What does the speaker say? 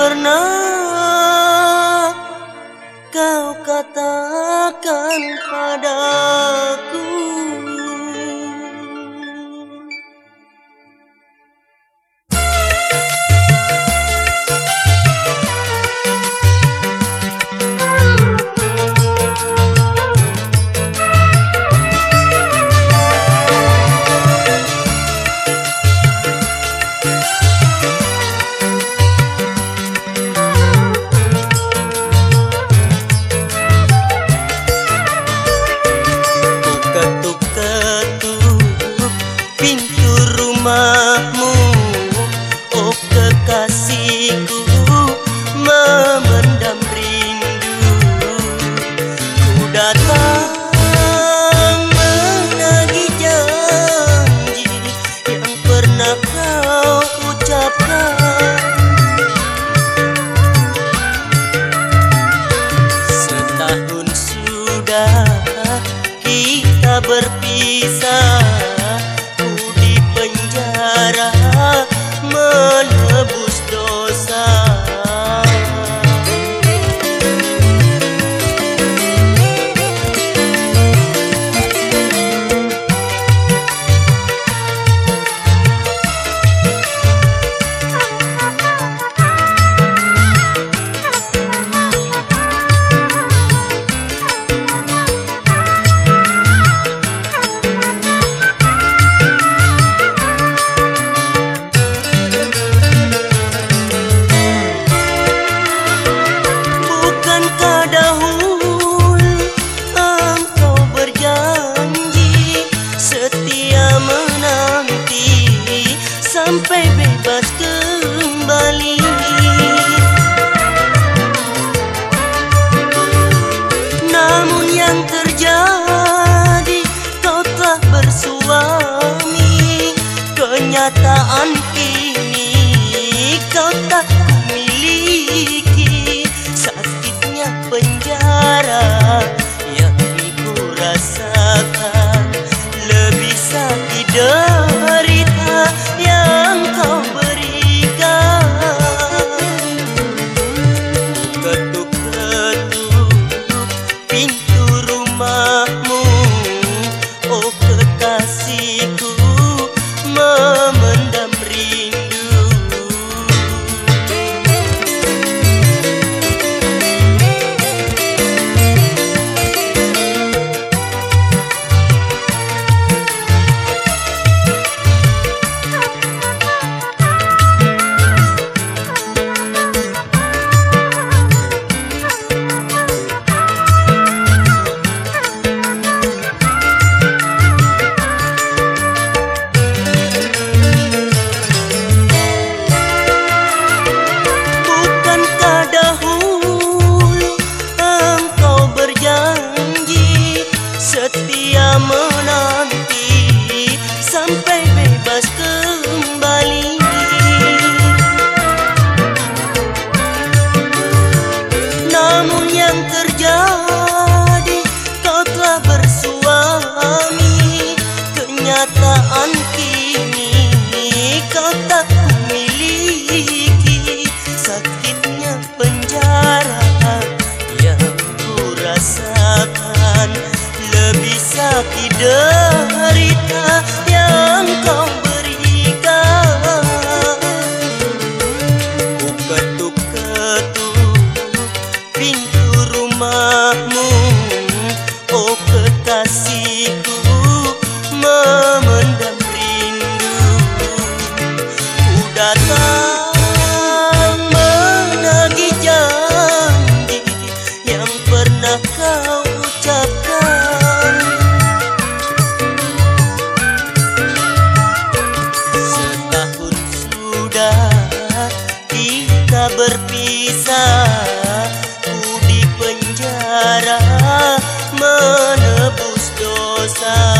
pernah kau katakan padaku. berpisah. suami Kenyataan mơ menanti sampai bebas kembali. Namun yang terjadi kau telah bersuami. Kenyataan kini kau tak hati derita yang kau berikan? Ku ketuk-ketuk pintu rumahmu? Oh kekasihku memendam rindu. Ku datang maravillosa.